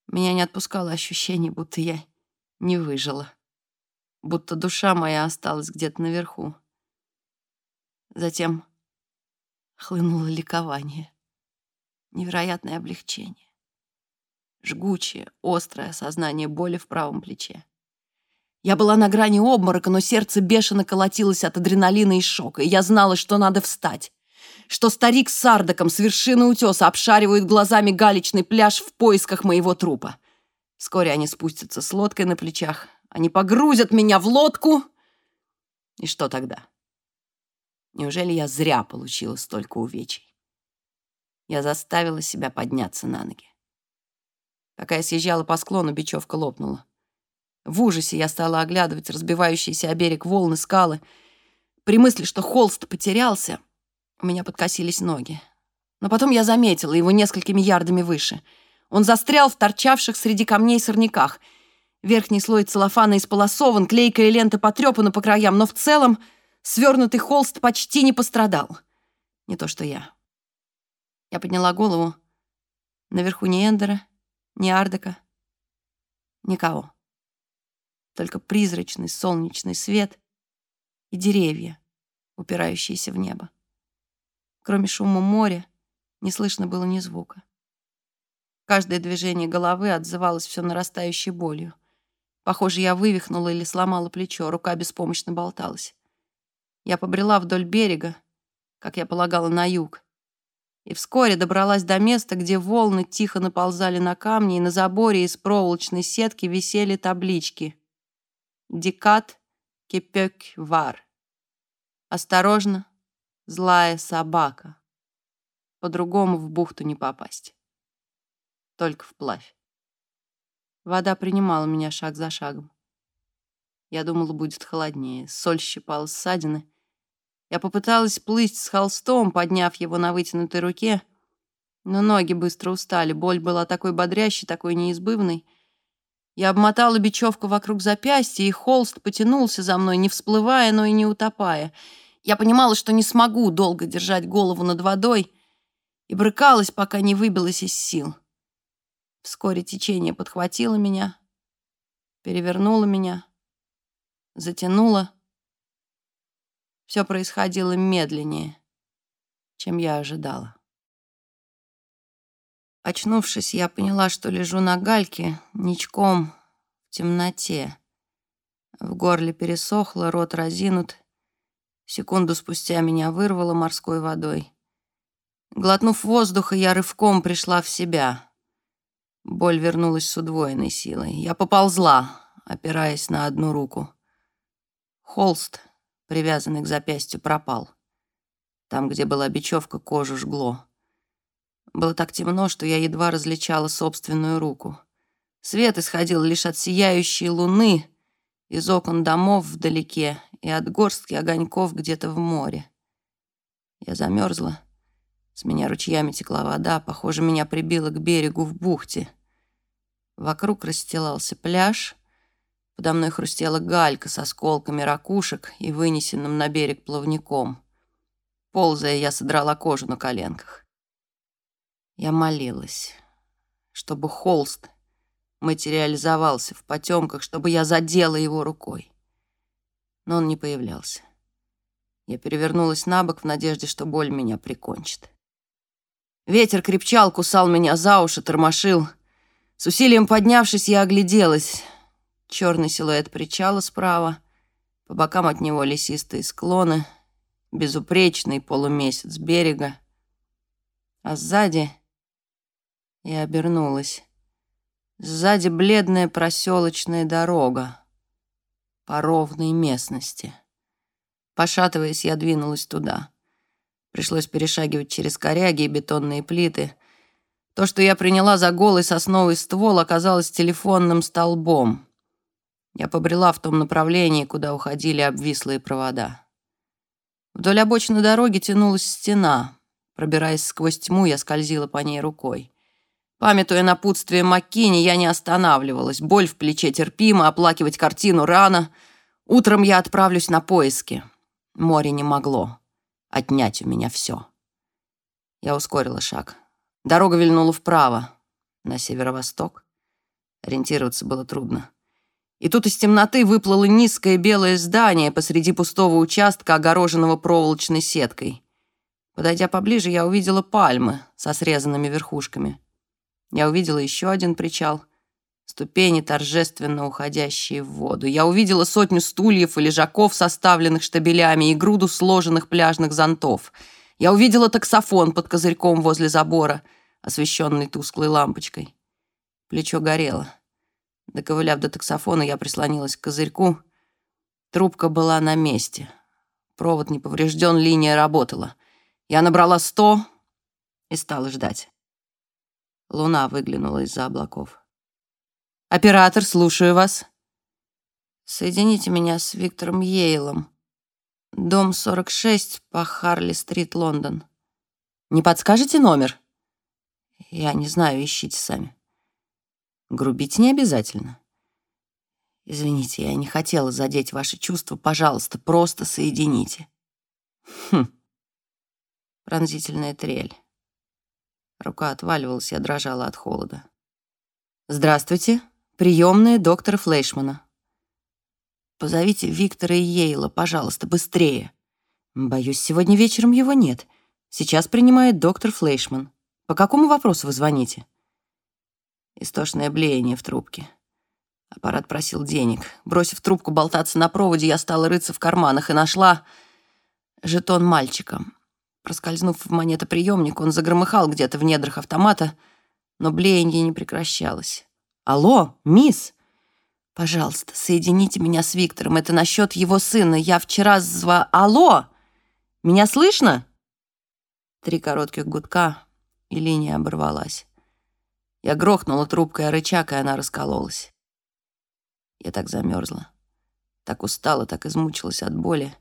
Speaker 2: меня не отпускало ощущение, будто я не выжила, будто душа моя осталась где-то наверху. Затем хлынуло ликование невероятное облегчение. Жгучее, острое осознание боли в правом плече. Я была на грани обморока, но сердце бешено колотилось от адреналина и шока, и я знала, что надо встать. Что старик с Сардаком с вершины утеса обшаривают глазами галечный пляж в поисках моего трупа. Вскоре они спустятся с лодкой на плечах. Они погрузят меня в лодку. И что тогда? Неужели я зря получила столько увечий? Я заставила себя подняться на ноги. Пока я съезжала по склону, бечевка лопнула. В ужасе я стала оглядывать разбивающиеся о берег волны, скалы. При мысли, что холст потерялся, у меня подкосились ноги. Но потом я заметила его несколькими ярдами выше. Он застрял в торчавших среди камней сорняках. Верхний слой целлофана исполосован, клейкая лента потрепана по краям, но в целом свернутый холст почти не пострадал. Не то что я. Я подняла голову. Наверху ни Эндера, ни Ардека, никого. Только призрачный солнечный свет и деревья, упирающиеся в небо. Кроме шума моря не слышно было ни звука. Каждое движение головы отзывалось все нарастающей болью. Похоже, я вывихнула или сломала плечо, рука беспомощно болталась. Я побрела вдоль берега, как я полагала, на юг, и вскоре добралась до места, где волны тихо наползали на камни, и на заборе из проволочной сетки висели таблички «Дикат кепек вар». «Осторожно, злая собака». По-другому в бухту не попасть. Только вплавь. Вода принимала меня шаг за шагом. Я думала, будет холоднее. Соль щипала ссадины — я попыталась плыть с холстом, подняв его на вытянутой руке, но ноги быстро устали, боль была такой бодрящей, такой неизбывной. Я обмотала бечевку вокруг запястья, и холст потянулся за мной, не всплывая, но и не утопая. Я понимала, что не смогу долго держать голову над водой, и брыкалась, пока не выбилась из сил. Вскоре течение подхватило меня, перевернуло меня, затянуло — все происходило медленнее, чем я ожидала. Очнувшись, я поняла, что лежу на гальке, ничком, в темноте. В горле пересохло, рот разинут. Секунду спустя меня вырвало морской водой. Глотнув воздуха, я рывком пришла в себя. Боль вернулась с удвоенной силой. Я поползла, опираясь на одну руку. Холст привязанный к запястью, пропал. Там, где была бечевка, кожу жгло. Было так темно, что я едва различала собственную руку. Свет исходил лишь от сияющей луны, из окон домов вдалеке и от горстки огоньков где-то в море. Я замерзла. С меня ручьями текла вода. Похоже, меня прибило к берегу в бухте. Вокруг расстилался пляж — Подо мной хрустела галька с осколками ракушек и вынесенным на берег плавником. Ползая, я содрала кожу на коленках. Я молилась, чтобы холст,
Speaker 1: материализовался в потемках, чтобы я задела его рукой. Но он не появлялся. Я перевернулась на бок в надежде, что боль меня прикончит. Ветер крепчал, кусал меня за уши, тормошил. С усилием поднявшись, я огляделась. Черный силуэт причала справа, по бокам от него лесистые склоны, безупречный полумесяц берега. А сзади я обернулась. Сзади бледная проселочная дорога по ровной местности. Пошатываясь, я двинулась туда. Пришлось перешагивать через коряги и бетонные плиты. То, что я приняла за голый сосновый ствол, оказалось телефонным столбом. Я побрела в том направлении, куда уходили обвислые провода. Вдоль обочины дороги тянулась стена. Пробираясь сквозь тьму, я скользила по ней рукой. Памятуя напутствие Маккини, я не останавливалась. Боль в плече терпима, оплакивать картину рано. Утром я отправлюсь на поиски. Море не могло отнять у меня все. Я ускорила шаг. Дорога вильнула вправо, на северо-восток. Ориентироваться было трудно. И тут из темноты выплыло низкое белое здание посреди пустого участка, огороженного проволочной сеткой. Подойдя поближе, я увидела пальмы со срезанными верхушками. Я увидела еще один причал, ступени, торжественно уходящие в воду. Я увидела сотню стульев и лежаков, составленных штабелями, и груду сложенных пляжных зонтов. Я увидела таксофон под козырьком возле забора, освещенный тусклой лампочкой. Плечо горело. Доковыляв до таксофона, я прислонилась к козырьку. Трубка была на месте. Провод не поврежден, линия работала. Я набрала сто и стала ждать. Луна выглянула из-за облаков. «Оператор, слушаю вас». «Соедините меня с Виктором Йейлом. Дом 46 по Харли-стрит, Лондон». «Не подскажете номер?» «Я не знаю, ищите сами». «Грубить не обязательно». «Извините, я не хотела задеть ваши чувства. Пожалуйста, просто соедините». «Хм». Пронзительная трель. Рука отваливалась, я дрожала от холода. «Здравствуйте, приемная доктора Флейшмана». «Позовите Виктора и Ейла, пожалуйста, быстрее». «Боюсь, сегодня вечером его нет. Сейчас принимает доктор Флейшман. По какому вопросу вы звоните?» Истошное блеяние в трубке. Аппарат просил денег. Бросив трубку болтаться на проводе, я стала рыться в карманах и нашла жетон мальчика. Проскользнув в монетоприемник, он загромыхал где-то в недрах автомата, но блеяние не прекращалось. «Алло, мисс!» «Пожалуйста, соедините меня с Виктором. Это насчет его сына. Я вчера зва... Алло! Меня слышно?» Три коротких гудка, и линия оборвалась. Я грохнула трубкой о рычаг, и она раскололась. Я так замерзла, так устала, так измучилась от боли.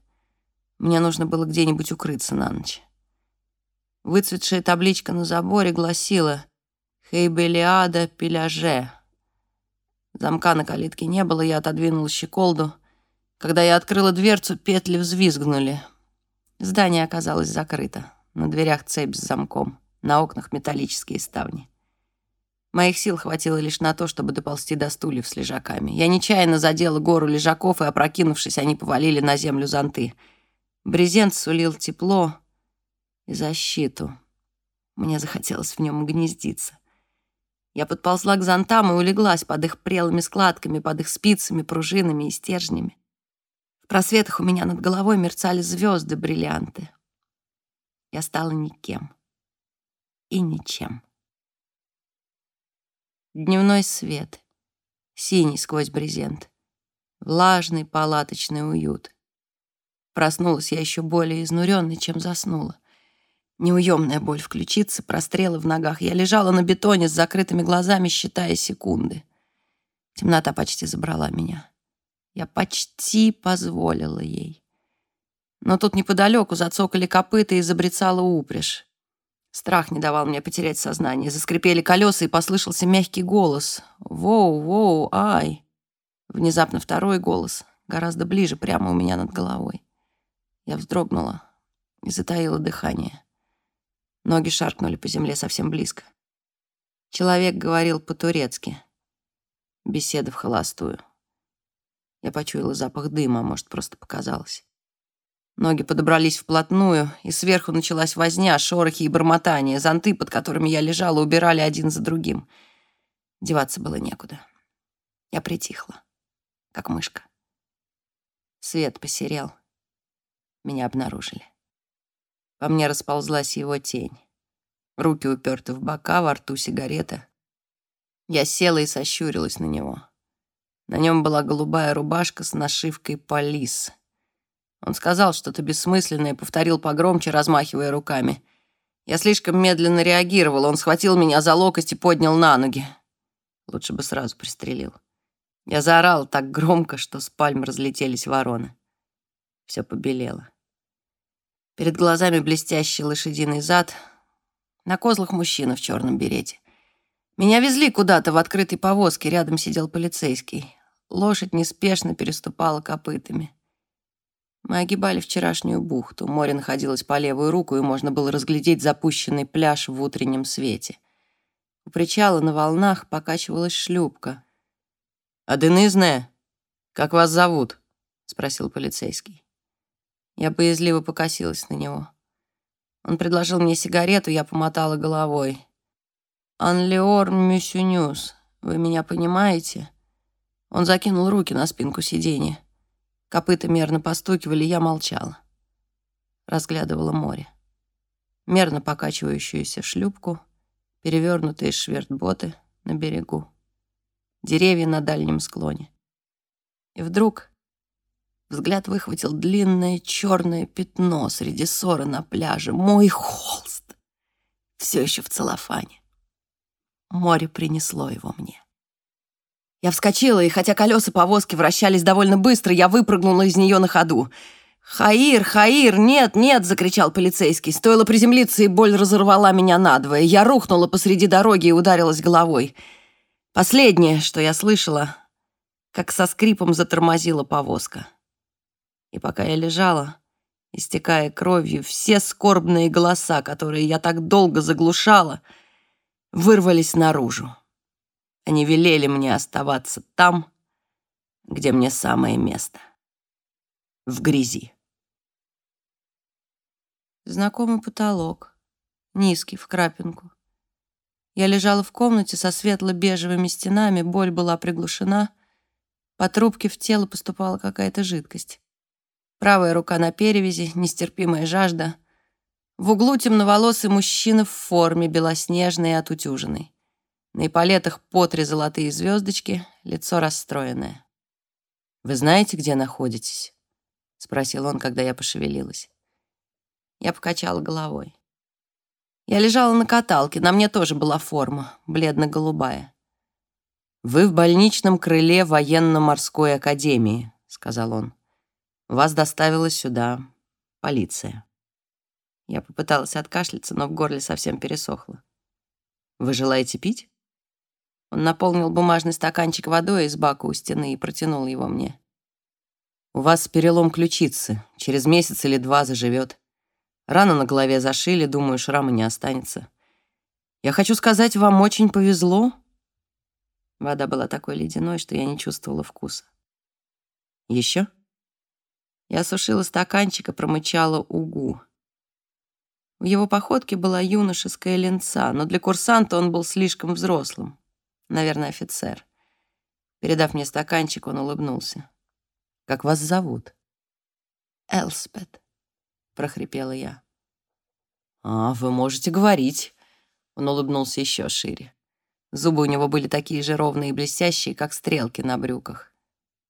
Speaker 1: Мне нужно было где-нибудь укрыться на ночь. Выцветшая табличка на заборе гласила «Хейбелиада Пеляже». Замка на калитке не было, я отодвинула щеколду. Когда я открыла дверцу, петли взвизгнули. Здание оказалось закрыто. На дверях цепь с замком, на окнах металлические ставни. Моих сил хватило лишь на то, чтобы доползти до стульев с лежаками. Я нечаянно задела гору лежаков, и, опрокинувшись, они повалили на землю зонты. Брезент сулил тепло, и защиту. Мне захотелось в нем гнездиться. Я подползла к зонтам и улеглась под их прелыми складками, под их спицами, пружинами и стержнями. В просветах у меня над головой мерцали звезды, бриллианты. Я стала никем и ничем. Дневной свет, синий сквозь брезент, влажный палаточный уют. Проснулась я еще более изнуренной, чем заснула. Неуемная боль в ключице, прострелы в ногах. Я лежала на бетоне с закрытыми глазами, считая секунды. Темнота почти забрала меня. Я почти позволила ей. Но тут неподалеку зацокали копыта и забрецала упряжь. Страх не давал мне потерять сознание. Заскрипели колеса, и послышался мягкий голос. «Воу, воу, ай!» Внезапно второй голос, гораздо ближе, прямо у меня над головой. Я вздрогнула и затаила дыхание. Ноги шаркнули по земле совсем близко. Человек говорил по-турецки. Беседа в холостую. Я почуяла запах дыма, может, просто показалось. Ноги подобрались вплотную, и сверху началась возня, шорохи и бормотания. Зонты, под которыми я лежала, убирали один за другим. Деваться было некуда. Я притихла, как мышка. Свет посерел. Меня обнаружили. По мне расползлась его тень. Руки уперты в бока, во рту сигарета. Я села и сощурилась на него. На нем была голубая рубашка с нашивкой «Полис». Он сказал что-то бессмысленное повторил погромче, размахивая руками. Я слишком медленно реагировал. Он схватил меня за локоть и поднял на ноги. Лучше бы сразу пристрелил. Я заорал так громко, что с пальм разлетелись вороны. Все побелело. Перед глазами блестящий лошадиный зад, на козлах мужчина в черном берете. Меня везли куда-то в открытой повозке, рядом сидел полицейский. Лошадь неспешно переступала копытами. Мы огибали вчерашнюю бухту. Море находилось по левую руку, и можно было разглядеть запущенный пляж в утреннем свете. У причала на волнах покачивалась шлюпка. «Аденызная, как вас зовут?» — спросил полицейский. Я боязливо покосилась на него. Он предложил мне сигарету, я помотала головой. «Анлеор Мюсюнюс, вы меня понимаете?» Он закинул руки на спинку сиденья. Копыта мерно постукивали, я молчала. Разглядывала море. Мерно покачивающуюся шлюпку, перевернутые швертботы на берегу, деревья на дальнем склоне. И вдруг взгляд выхватил длинное черное пятно среди ссора на пляже. Мой холст! Все еще в целлофане. Море принесло его мне. Я вскочила, и хотя колеса повозки вращались довольно быстро, я выпрыгнула из нее на ходу. «Хаир, Хаир, нет, нет!» — закричал полицейский. Стоило приземлиться, и боль разорвала меня надвое. Я рухнула посреди дороги и ударилась головой. Последнее, что я слышала, как со скрипом затормозила повозка. И пока я лежала, истекая кровью, все скорбные голоса, которые я так долго заглушала, вырвались наружу. Они велели мне оставаться там, где мне самое место. В грязи. Знакомый потолок, низкий, в крапинку. Я лежала в комнате со светло-бежевыми стенами, боль была приглушена, по трубке в тело поступала какая-то жидкость. Правая рука на перевязи, нестерпимая жажда. В углу темноволосый мужчина в форме, белоснежный и отутюженный. На эполетах по три золотые звездочки, лицо расстроенное. «Вы знаете, где находитесь?» — спросил он, когда я пошевелилась. Я покачала головой. Я лежала на каталке, на мне тоже была форма, бледно-голубая. «Вы в больничном крыле военно-морской академии», — сказал он. «Вас доставила сюда полиция». Я попыталась откашляться, но в горле совсем пересохло. «Вы желаете пить?» Он наполнил бумажный стаканчик водой из бака у стены и протянул его мне. «У вас перелом ключицы. Через месяц или два заживет. Рана на голове зашили, думаю, шрама не останется. Я хочу сказать, вам очень повезло». Вода была такой ледяной, что я не чувствовала вкуса. «Еще?» Я осушила стаканчик и промычала угу. В его походке была юношеская ленца, но для курсанта он был слишком взрослым. Наверное, офицер. Передав мне стаканчик, он улыбнулся. «Как вас зовут?» «Элспет», — прохрипела я. «А, вы можете говорить». Он улыбнулся еще шире. Зубы у него были такие же ровные и блестящие, как стрелки на брюках.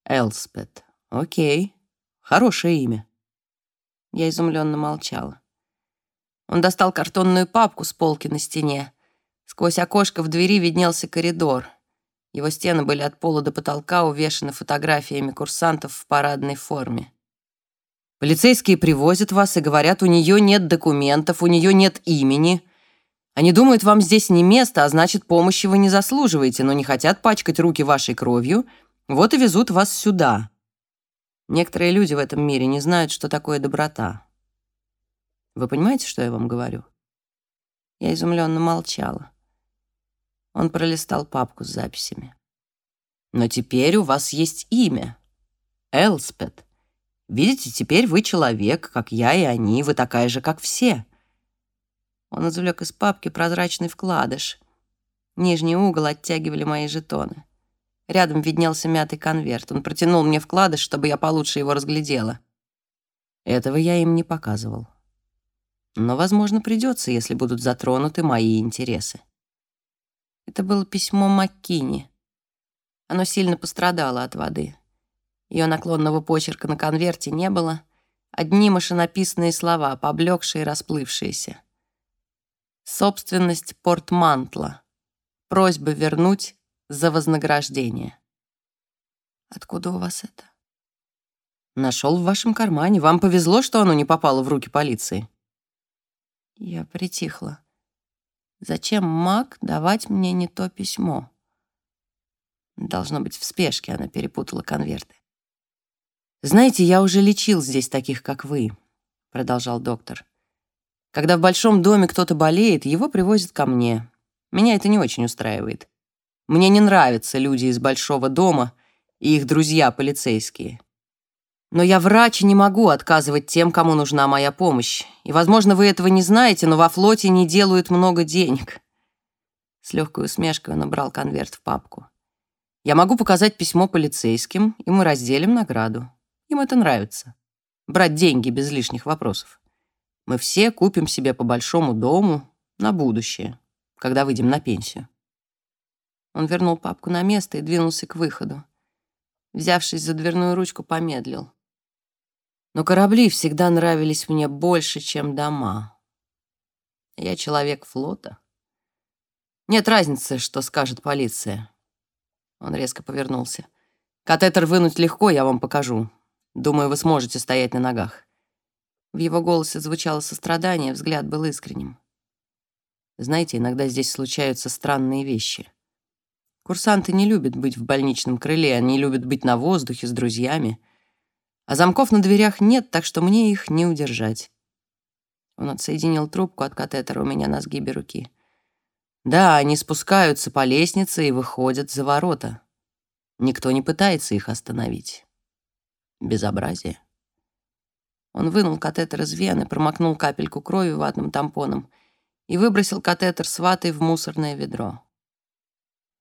Speaker 1: «Элспет. Окей. Хорошее имя». Я изумленно молчала. Он достал картонную папку с полки на стене, Сквозь окошко в двери виднелся коридор. Его стены были от пола до потолка увешаны фотографиями курсантов в парадной форме. Полицейские привозят вас и говорят, у нее нет документов, у нее нет имени. Они думают, вам здесь не место, а значит, помощи вы не заслуживаете, но не хотят пачкать руки вашей кровью, вот и везут вас сюда. Некоторые люди в этом мире не знают, что такое доброта. Вы понимаете, что я вам говорю? Я изумленно молчала. Он пролистал папку с записями.
Speaker 2: Но теперь у вас есть имя. Элспет. Видите, теперь вы человек, как я и они, вы такая же, как все. Он извлек из папки прозрачный вкладыш. Нижний угол оттягивали мои жетоны. Рядом виднелся мятый конверт. Он протянул мне вкладыш, чтобы я получше его разглядела. Этого я им не показывал. Но, возможно, придется, если будут затронуты мои интересы. Это было письмо Маккини. Оно сильно пострадало от воды. Ее наклонного почерка на конверте не было. Одни машинописные слова, поблекшие и расплывшиеся. Собственность портмантла. Просьба вернуть за вознаграждение. Откуда у вас это? Нашел в вашем кармане. Вам повезло, что оно не попало в руки полиции. Я притихла. Зачем Мак давать мне не то письмо? Должно быть, в спешке она перепутала конверты. «Знаете, я уже лечил здесь таких, как вы», — продолжал доктор. «Когда в большом доме кто-то болеет, его привозят ко мне. Меня это не очень устраивает. Мне не нравятся люди из большого дома и их друзья полицейские. Но я врач и не могу отказывать тем, кому нужна моя помощь. И, возможно, вы этого не знаете, но во флоте не делают много денег». С легкой усмешкой он набрал конверт в папку. «Я могу показать письмо полицейским, и мы разделим награду. Им это нравится. Брать деньги без лишних вопросов. Мы все купим себе по большому дому на будущее, когда выйдем на пенсию». Он вернул папку на место и двинулся к выходу. Взявшись за дверную ручку, помедлил. Но корабли всегда нравились мне больше, чем дома. Я человек флота. Нет разницы, что скажет полиция. Он резко повернулся. Катетер вынуть легко, я вам покажу. Думаю, вы сможете стоять на ногах. В его голосе звучало сострадание, взгляд был искренним. Знаете, иногда здесь случаются странные вещи. Курсанты не любят быть в больничном крыле, они любят быть на воздухе с друзьями — а замков на дверях нет, так что мне их не удержать. Он отсоединил трубку от катетера у меня на сгибе руки. Да, они спускаются по лестнице и выходят за ворота. Никто не пытается их остановить. Безобразие. Он вынул катетер из вены, промокнул капельку крови ватным тампоном и выбросил катетер с ватой в мусорное ведро.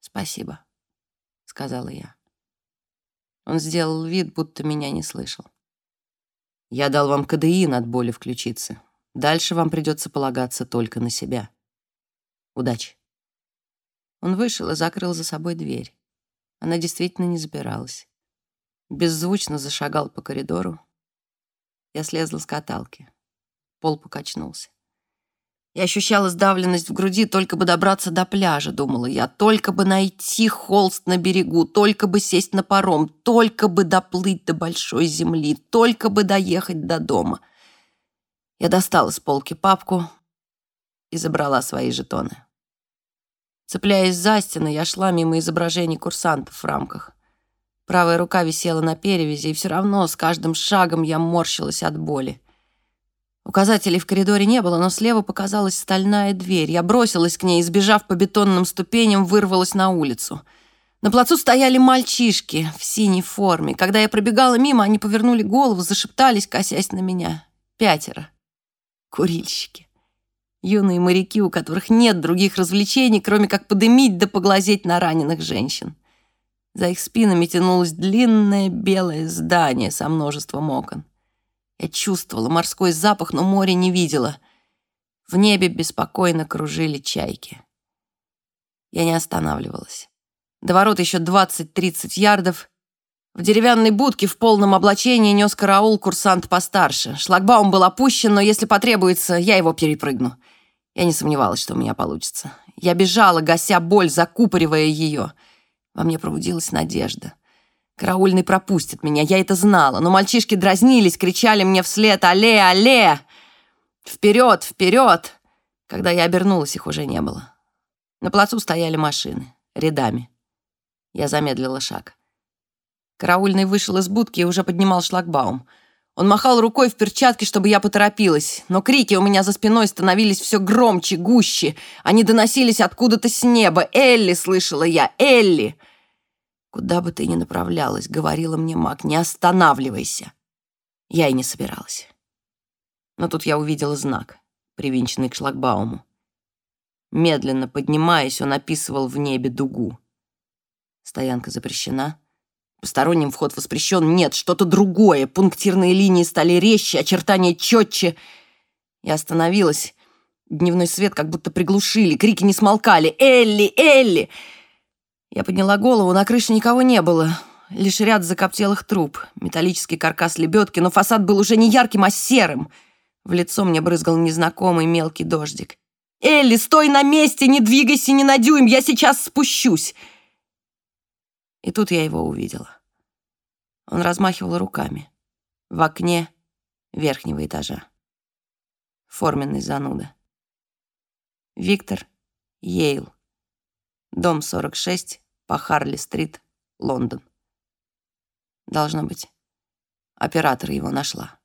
Speaker 2: «Спасибо», — сказала я. Он сделал вид, будто меня не слышал. «Я дал вам кадеин от боли в ключице. Дальше вам придется полагаться только на себя. Удачи». Он вышел и закрыл за собой дверь. Она действительно не запиралась. Беззвучно зашагал по коридору. Я слезла с каталки. Пол покачнулся. Я ощущала сдавленность в груди, только бы добраться до пляжа, думала я. Только бы найти холст на берегу, только бы сесть на паром, только бы доплыть до большой земли, только бы доехать до дома. Я достала с полки папку и забрала свои жетоны. Цепляясь за стены, я шла мимо изображений курсантов в рамках. Правая рука висела на перевязи, и все равно с каждым шагом я морщилась от боли. Указателей в коридоре не было, но слева показалась стальная дверь. Я бросилась к ней, избежав по бетонным ступеням, вырвалась на улицу. На плацу стояли мальчишки в синей форме. Когда я пробегала мимо, они повернули голову, зашептались, косясь на меня. Пятеро. Курильщики. Юные моряки, у которых нет других развлечений, кроме как подымить да поглазеть на раненых женщин. За их спинами тянулось длинное белое здание со множеством окон. Я чувствовала морской запах, но море не видела. В небе беспокойно кружили чайки. Я не останавливалась. До ворот еще 20-30 ярдов. В деревянной будке в полном облачении нес караул курсант постарше. Шлагбаум был опущен, но если потребуется, я его перепрыгну. Я не сомневалась, что у меня получится. Я бежала, гася боль, закупоривая ее. Во мне пробудилась надежда. Караульный пропустит меня, я это знала, но мальчишки дразнились, кричали мне вслед «Алле, алле!» «Вперед, вперед!» Когда я обернулась, их уже не было. На плацу стояли машины, рядами. Я замедлила шаг. Караульный вышел из будки и уже поднимал шлагбаум. Он махал рукой в перчатке, чтобы я поторопилась, но крики у меня за спиной становились все громче, гуще. Они доносились откуда-то с неба. «Элли!» — слышала я. «Элли!»
Speaker 1: «Куда бы ты ни направлялась», — говорила мне маг, — «не останавливайся». Я и не собиралась. Но тут я увидела знак, привинченный к шлагбауму. Медленно поднимаясь, он описывал в небе дугу. Стоянка запрещена. Посторонним вход воспрещен. Нет, что-то другое. Пунктирные линии стали резче, очертания четче. Я остановилась. Дневной свет как будто приглушили. Крики не смолкали. «Элли! Элли!» Я подняла голову. На крыше никого не было. Лишь ряд закоптелых труб. Металлический каркас лебедки, но фасад был уже не ярким, а серым. В лицо мне брызгал незнакомый мелкий дождик. «Элли, стой на месте, не двигайся ни на дюйм, я сейчас спущусь!» И тут я его увидела. Он размахивал руками. В окне верхнего этажа. Форменный зануда. Виктор Йейл. Дом 46 по Харли-стрит, Лондон. Должно быть, оператор его нашла.